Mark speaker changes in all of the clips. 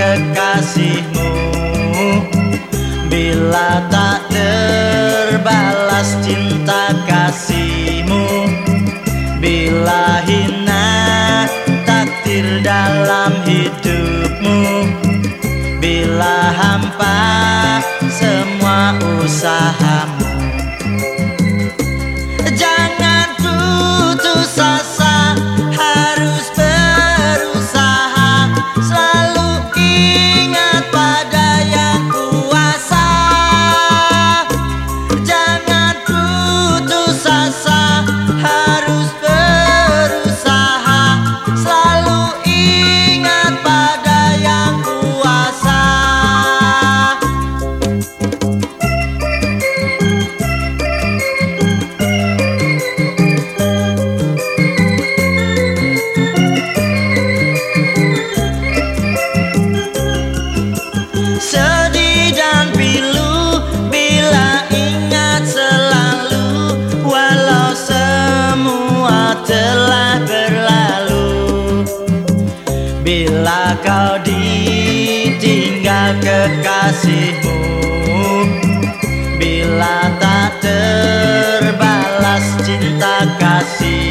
Speaker 1: kekasihmu. Bila tak terbalas cinta kasihmu Bila hina takdir dalam hidupmu Bila hampa semua usahamu. Bila kau ditinggal kekasihmu Bila tak terbalas cinta kasihmu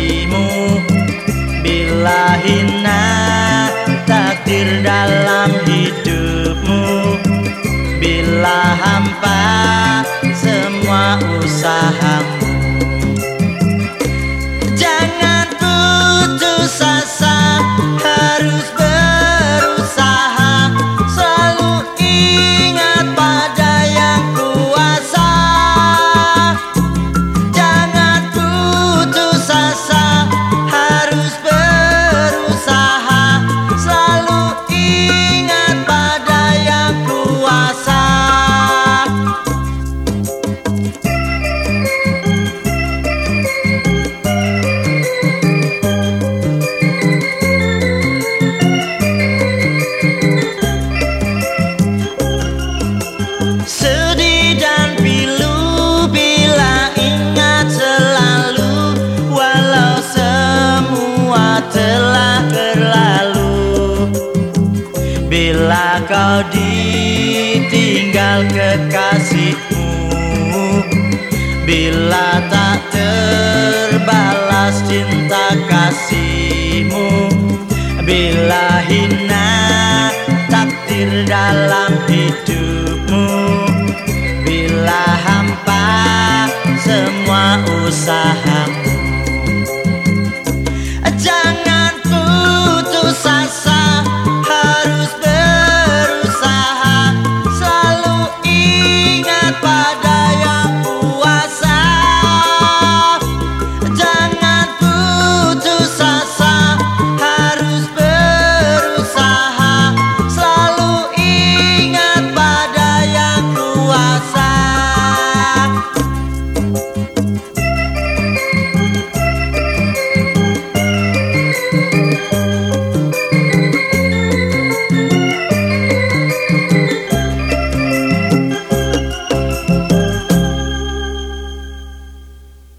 Speaker 1: Bila kau ditinggal kekasihmu Bila tak terbalas cinta kasihmu Bila hina takdir dalam hidupmu Bila hampa semua usahamu